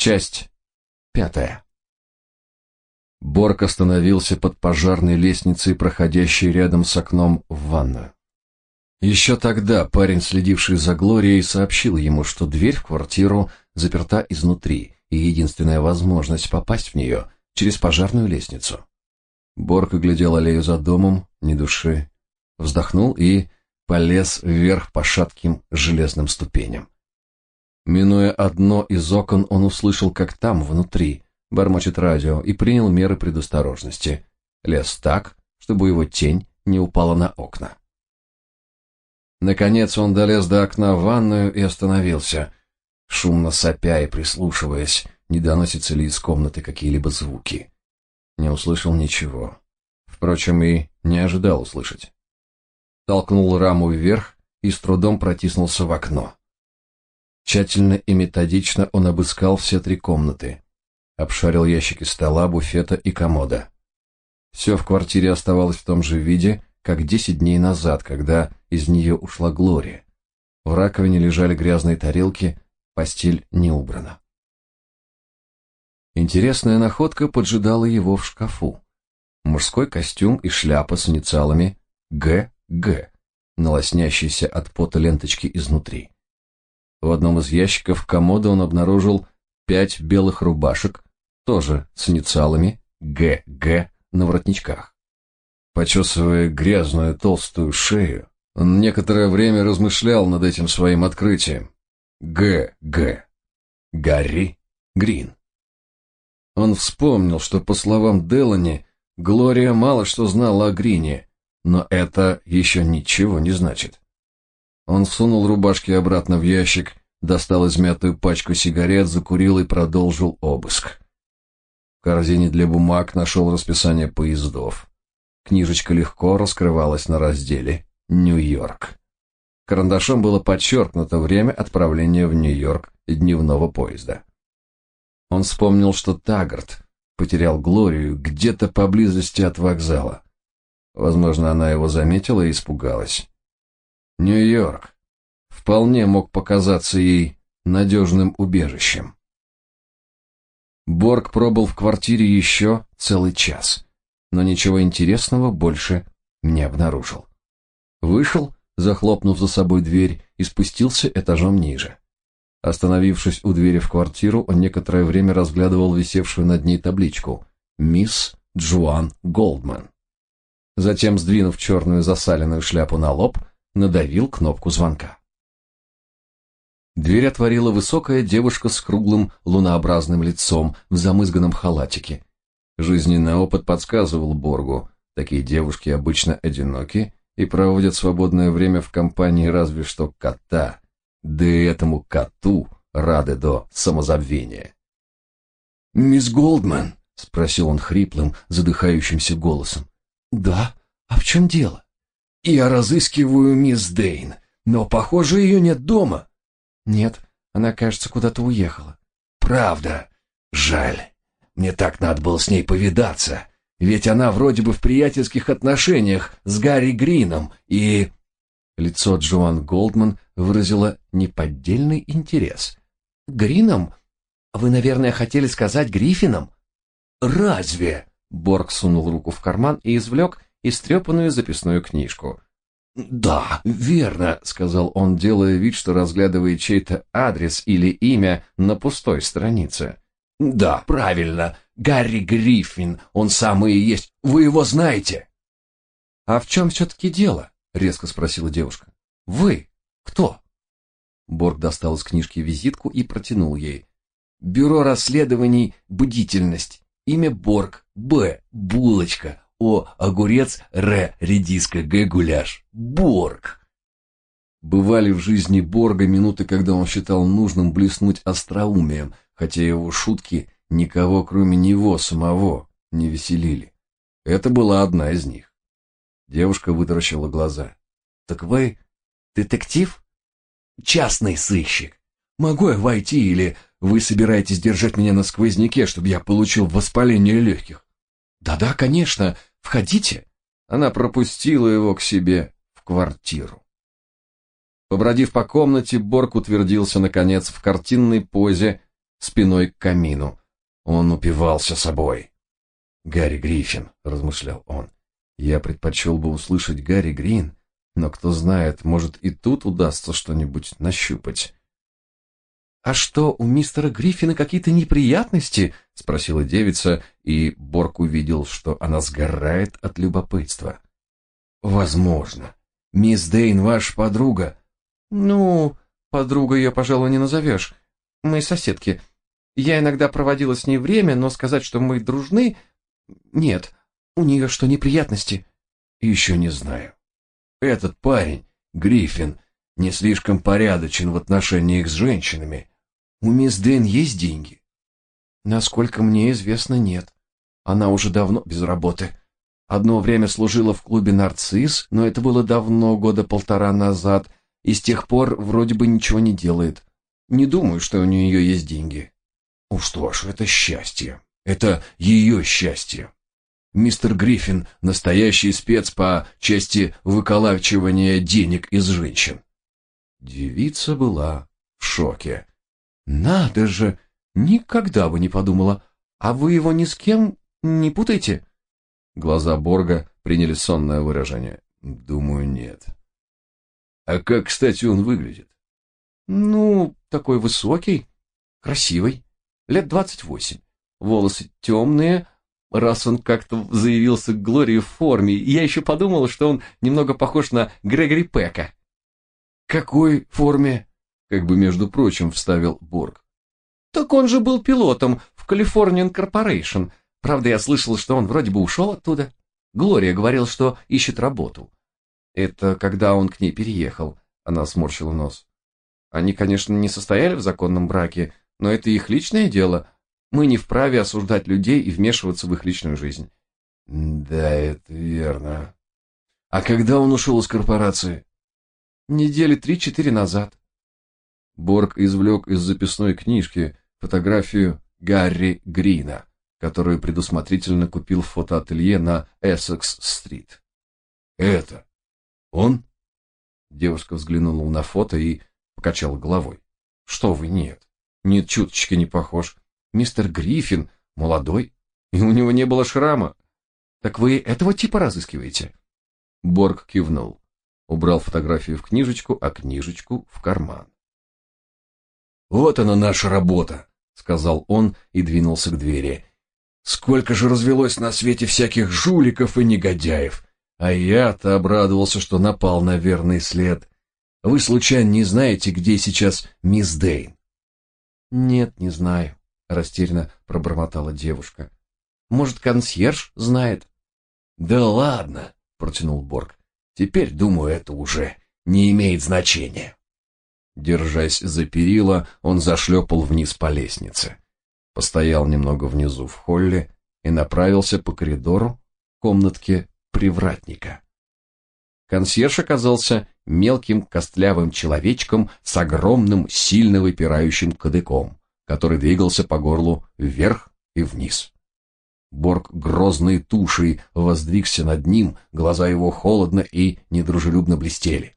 Часть пятая. Борг остановился под пожарной лестницей, проходящей рядом с окном в ванную. Еще тогда парень, следивший за Глорией, сообщил ему, что дверь в квартиру заперта изнутри, и единственная возможность попасть в нее через пожарную лестницу. Борг оглядел аллею за домом, ни души, вздохнул и полез вверх по шатким железным ступеням. Минуя одно из окон, он услышал, как там, внутри, бормочет радио, и принял меры предосторожности. Лез так, чтобы его тень не упала на окна. Наконец он долез до окна в ванную и остановился, шумно сопя и прислушиваясь, не доносятся ли из комнаты какие-либо звуки. Не услышал ничего. Впрочем, и не ожидал услышать. Толкнул раму вверх и с трудом протиснулся в окно. Тщательно и методично он обыскал все три комнаты. Обшарил ящики стола, буфета и комода. Все в квартире оставалось в том же виде, как десять дней назад, когда из нее ушла Глория. В раковине лежали грязные тарелки, постель не убрана. Интересная находка поджидала его в шкафу. Мужской костюм и шляпа с инициалами «ГГ», на от пота ленточки изнутри. В одном из ящиков комода он обнаружил пять белых рубашек, тоже с инициалами «ГГ» на воротничках. Почесывая грязную толстую шею, он некоторое время размышлял над этим своим открытием. Г.Г. Гарри Грин. Он вспомнил, что, по словам Делани, Глория мало что знала о Грине, но это еще ничего не значит. Он сунул рубашки обратно в ящик, достал измятую пачку сигарет, закурил и продолжил обыск. В корзине для бумаг нашел расписание поездов. Книжечка легко раскрывалась на разделе «Нью-Йорк». Карандашом было подчеркнуто время отправления в Нью-Йорк дневного поезда. Он вспомнил, что Таггарт потерял Глорию где-то поблизости от вокзала. Возможно, она его заметила и испугалась. Нью-Йорк вполне мог показаться ей надежным убежищем. Борг пробыл в квартире еще целый час, но ничего интересного больше не обнаружил. Вышел, захлопнув за собой дверь, и спустился этажом ниже. Остановившись у двери в квартиру, он некоторое время разглядывал висевшую над ней табличку «Мисс Джоан Голдман». Затем, сдвинув черную засаленную шляпу на лоб, надавил кнопку звонка. Дверь отворила высокая девушка с круглым лунообразным лицом в замызганном халатике. Жизненный опыт подсказывал Боргу, такие девушки обычно одиноки и проводят свободное время в компании разве что кота, да и этому коту рады до самозабвения. «Мисс Голдман?» — спросил он хриплым, задыхающимся голосом. «Да? А в чем дело?» Я разыскиваю мисс Дейн, но, похоже, ее нет дома. Нет, она, кажется, куда-то уехала. Правда? Жаль. Мне так надо было с ней повидаться. Ведь она вроде бы в приятельских отношениях с Гарри Грином и... Лицо Джоан Голдман выразило неподдельный интерес. «Грином? Вы, наверное, хотели сказать Гриффином?» «Разве?» Борг сунул руку в карман и извлек истрепанную записную книжку. «Да, верно», — сказал он, делая вид, что разглядывает чей-то адрес или имя на пустой странице. «Да, правильно, Гарри Гриффин, он самый и есть. Вы его знаете?» «А в чем все-таки дело?» — резко спросила девушка. «Вы? Кто?» Борг достал из книжки визитку и протянул ей. «Бюро расследований «Бдительность». Имя Борг. Б. Булочка. О, огурец, Р, редиска, Г, гуляш. Борг. Бывали в жизни Борга минуты, когда он считал нужным блеснуть остроумием, хотя его шутки никого, кроме него самого, не веселили. Это была одна из них. Девушка вытаращила глаза. «Так вы детектив?» «Частный сыщик. Могу я войти, или вы собираетесь держать меня на сквозняке, чтобы я получил воспаление легких?» «Да-да, конечно. Входите. Она пропустила его к себе в квартиру. Побродив по комнате, Борг утвердился наконец в картинной позе, спиной к камину. Он упивался собой. «Гарри Гриффин», — размышлял он. «Я предпочел бы услышать Гарри Грин, но кто знает, может и тут удастся что-нибудь нащупать». «А что, у мистера Гриффина какие-то неприятности?» — спросила девица, и Борг увидел, что она сгорает от любопытства. «Возможно. Мисс Дейн ваша подруга?» «Ну, подруга ее, пожалуй, не назовешь. Мы соседки. Я иногда проводила с ней время, но сказать, что мы дружны... Нет, у нее что, неприятности?» «Еще не знаю. Этот парень, Гриффин, не слишком порядочен в отношениях с женщинами. У мисс Дэн есть деньги? Насколько мне известно, нет. Она уже давно без работы. Одно время служила в клубе «Нарцисс», но это было давно, года полтора назад, и с тех пор вроде бы ничего не делает. Не думаю, что у нее есть деньги. Ну что ж, это счастье. Это ее счастье. Мистер Гриффин – настоящий спец по части выколачивания денег из женщин. Девица была в шоке. Надо же, никогда бы не подумала. А вы его ни с кем не путаете? Глаза Борга приняли сонное выражение. Думаю, нет. А как, кстати, он выглядит? Ну, такой высокий, красивый, лет двадцать восемь. Волосы темные, раз он как-то заявился к Глории в форме. Я еще подумала, что он немного похож на Грегори Пека. Какой форме? Как бы между прочим вставил Борг. Так он же был пилотом в Californian Corporation. Правда, я слышал, что он вроде бы ушел оттуда. Глория говорил, что ищет работу. Это когда он к ней переехал. Она сморщила нос. Они, конечно, не состояли в законном браке, но это их личное дело. Мы не вправе осуждать людей и вмешиваться в их личную жизнь. Да, это верно. А когда он ушел из корпорации? Недели три-четыре назад. Борг извлек из записной книжки фотографию Гарри Грина, которую предусмотрительно купил в фотоателье на Эссекс-стрит. «Это он?» Девушка взглянула на фото и покачала головой. «Что вы, нет. Нет, чуточки не похож. Мистер Гриффин молодой, и у него не было шрама. Так вы этого типа разыскиваете?» Борг кивнул, убрал фотографию в книжечку, а книжечку в карман. «Вот она наша работа», — сказал он и двинулся к двери. «Сколько же развелось на свете всяких жуликов и негодяев! А я-то обрадовался, что напал на верный след. Вы, случайно, не знаете, где сейчас мисс Дейн?» «Нет, не знаю», — растерянно пробормотала девушка. «Может, консьерж знает?» «Да ладно», — протянул Борг. «Теперь, думаю, это уже не имеет значения». Держась за перила, он зашлепал вниз по лестнице. Постоял немного внизу в холле и направился по коридору к комнатке привратника. Консьерж оказался мелким костлявым человечком с огромным, сильно выпирающим кадыком, который двигался по горлу вверх и вниз. Борг грозной тушей воздвигся над ним, глаза его холодно и недружелюбно блестели.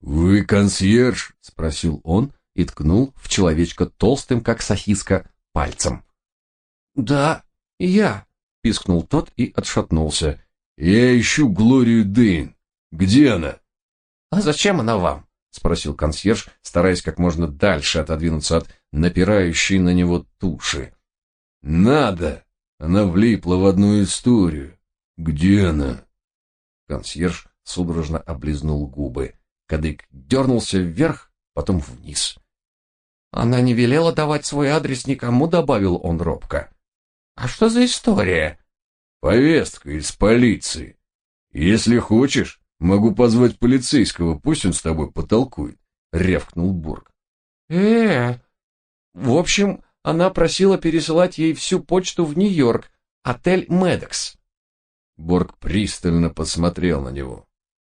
«Вы консьерж?» — спросил он и ткнул в человечка толстым, как сосиска, пальцем. «Да, я», — пискнул тот и отшатнулся. «Я ищу Глорию Дейн. Где она?» «А зачем она вам?» — спросил консьерж, стараясь как можно дальше отодвинуться от напирающей на него туши. «Надо!» Она влипла в одну историю. Где она? Консьерж судорожно облизнул губы. Кадык дернулся вверх, потом вниз. Она не велела давать свой адрес никому, добавил он робко. А что за история? Повестка из полиции. Если хочешь, могу позвать полицейского, пусть он с тобой потолкует, рявкнул Бург. Э, в общем, она просила пересылать ей всю почту в Нью-Йорк, отель Медекс. Борг пристально посмотрел на него.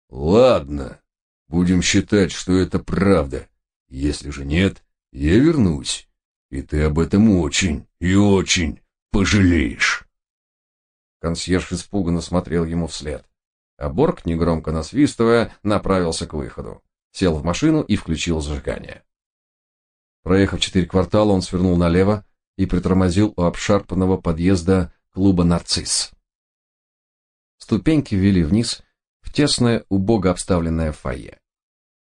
Ладно, Будем считать, что это правда. Если же нет, я вернусь, и ты об этом очень и очень пожалеешь. Консьерж испуганно смотрел ему вслед, а Борг, негромко насвистывая, направился к выходу, сел в машину и включил зажигание. Проехав четыре квартала, он свернул налево и притормозил у обшарпанного подъезда клуба «Нарцисс». Ступеньки вели вниз в тесное, убого обставленное фойе.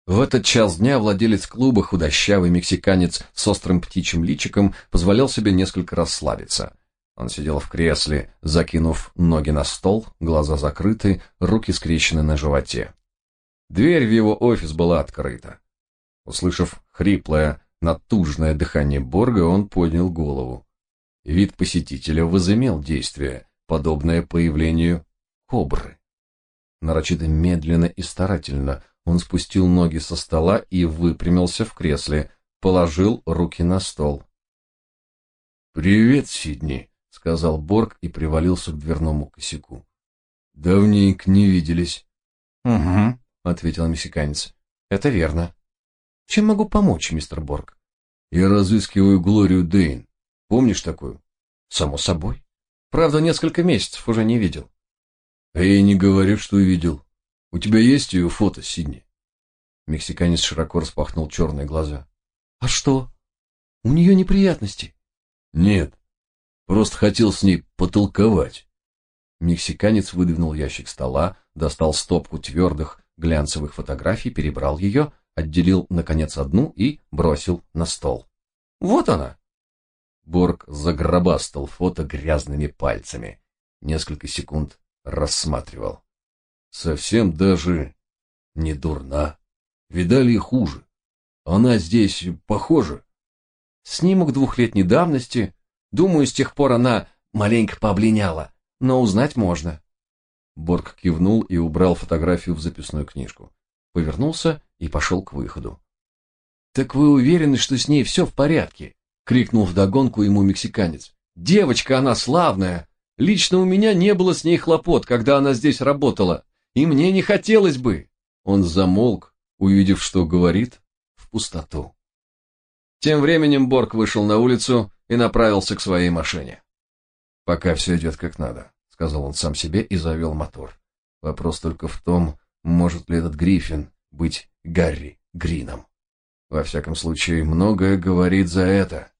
В этот час дня владелец клуба, худощавый мексиканец с острым птичьим личиком, позволял себе несколько расслабиться. Он сидел в кресле, закинув ноги на стол, глаза закрыты, руки скрещены на животе. Дверь в его офис была открыта. Услышав хриплое, натужное дыхание Борга, он поднял голову. Вид посетителя возымел действие, подобное появлению кобры. Нарочито медленно и старательно он спустил ноги со стола и выпрямился в кресле, положил руки на стол. «Привет, Сидни», — сказал Борг и привалился к дверному косяку. «Давненько не виделись». «Угу», — ответил мексиканец. «Это верно. Чем могу помочь, мистер Борг?» «Я разыскиваю Глорию Дейн. Помнишь такую?» «Само собой. Правда, несколько месяцев уже не видел». «А я не говорю, что видел. У тебя есть ее фото, Сидни? Мексиканец широко распахнул черные глаза. А что? У нее неприятности? Нет. Просто хотел с ней потолковать. Мексиканец выдвинул ящик стола, достал стопку твердых глянцевых фотографий, перебрал ее, отделил наконец одну и бросил на стол. Вот она. Борг загробастал фото грязными пальцами. Несколько секунд рассматривал. Совсем даже не дурна. Видали и хуже. Она здесь похожа. Снимок двухлетней давности. Думаю, с тех пор она маленько пооблиняла, но узнать можно. Борг кивнул и убрал фотографию в записную книжку. Повернулся и пошел к выходу. «Так вы уверены, что с ней все в порядке?» — крикнул вдогонку ему мексиканец. «Девочка она славная! Лично у меня не было с ней хлопот, когда она здесь работала. И мне не хотелось бы. Он замолк, увидев, что говорит, в пустоту. Тем временем Борг вышел на улицу и направился к своей машине. «Пока все идет как надо», — сказал он сам себе и завел мотор. Вопрос только в том, может ли этот Гриффин быть Гарри Грином. Во всяком случае, многое говорит за это.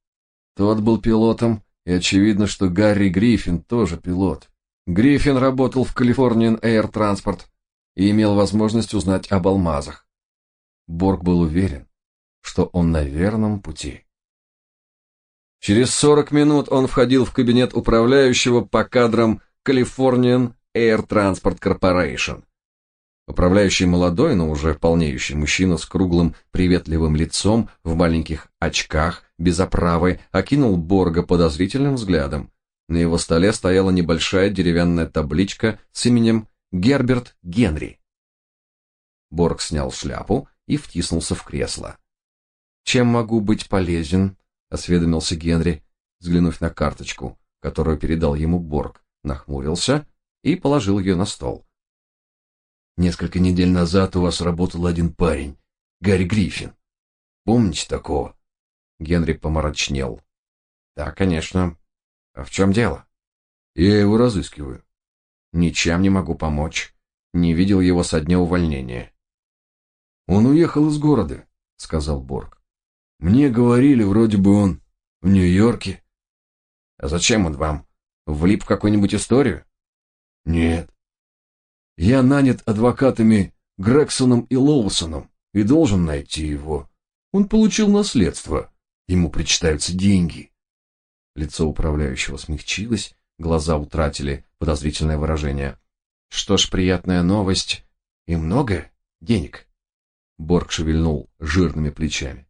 Тот был пилотом, и очевидно, что Гарри Гриффин тоже пилот. Гриффин работал в Californian Air Transport и имел возможность узнать об алмазах. Борг был уверен, что он на верном пути. Через 40 минут он входил в кабинет управляющего по кадрам Californian Air Transport Corporation. Управляющий молодой, но уже полнеющий мужчина с круглым приветливым лицом, в маленьких очках, без оправы, окинул Борга подозрительным взглядом. На его столе стояла небольшая деревянная табличка с именем Герберт Генри. Борг снял шляпу и втиснулся в кресло. «Чем могу быть полезен?» — осведомился Генри, взглянув на карточку, которую передал ему Борг, нахмурился и положил ее на стол. «Несколько недель назад у вас работал один парень, Гарри Гриффин. Помните такого?» Генри помрачнел. «Да, конечно. А в чем дело? Я его разыскиваю. Ничем не могу помочь. Не видел его со дня увольнения. Он уехал из города, сказал Борг. Мне говорили, вроде бы он в Нью-Йорке. А зачем он вам? Влип в какую-нибудь историю? Нет. Я нанят адвокатами Грексоном и Лоусоном и должен найти его. Он получил наследство. Ему причитаются деньги. Лицо управляющего смягчилось, глаза утратили подозрительное выражение. Что ж, приятная новость. И много денег? Борг шевельнул жирными плечами.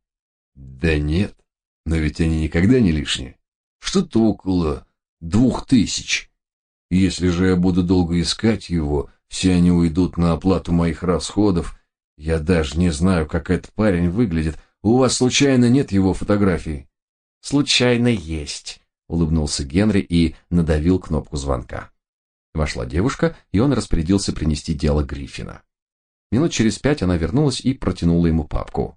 Да нет, но ведь они никогда не лишние. Что-то около двух тысяч. Если же я буду долго искать его, все они уйдут на оплату моих расходов. Я даже не знаю, как этот парень выглядит. У вас случайно нет его фотографии? Случайно есть, улыбнулся Генри и надавил кнопку звонка. Вошла девушка, и он распорядился принести дело Гриффина. Минут через пять она вернулась и протянула ему папку.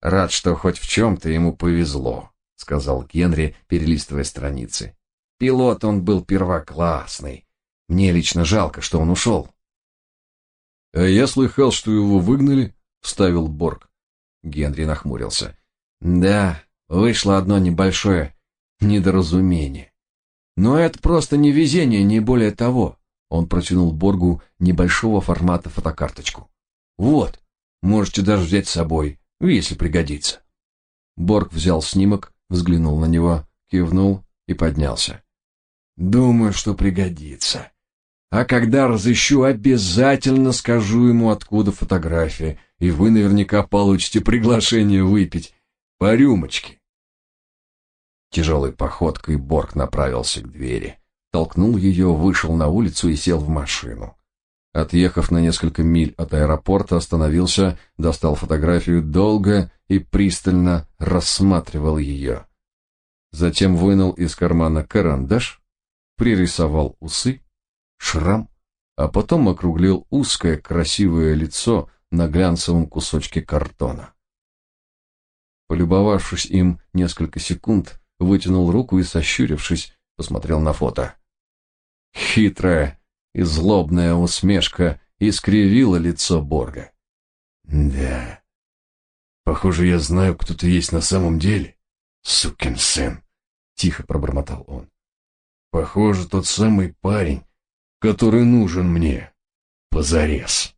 Рад, что хоть в чем-то ему повезло, сказал Генри, перелистывая страницы. Пилот он был первоклассный. Мне лично жалко, что он ушел. — А я слыхал, что его выгнали, — вставил Борг. Генри нахмурился. Да, вышло одно небольшое недоразумение. Но это просто невезение, не более того. Он протянул Боргу небольшого формата фотокарточку. Вот, можете даже взять с собой, если пригодится. Борг взял снимок, взглянул на него, кивнул и поднялся. Думаю, что пригодится. А когда разыщу, обязательно скажу ему, откуда фотография, и вы наверняка получите приглашение выпить по рюмочке. Тяжелой походкой Борг направился к двери, толкнул ее, вышел на улицу и сел в машину. Отъехав на несколько миль от аэропорта, остановился, достал фотографию долго и пристально рассматривал ее. Затем вынул из кармана карандаш, пририсовал усы, шрам, а потом округлил узкое красивое лицо на глянцевом кусочке картона. Полюбовавшись им несколько секунд, вытянул руку и, сощурившись, посмотрел на фото. Хитрая и злобная усмешка искривила лицо Борга. «Да, похоже, я знаю, кто ты есть на самом деле, сукин сын», — тихо пробормотал он. «Похоже, тот самый парень, который нужен мне позарез».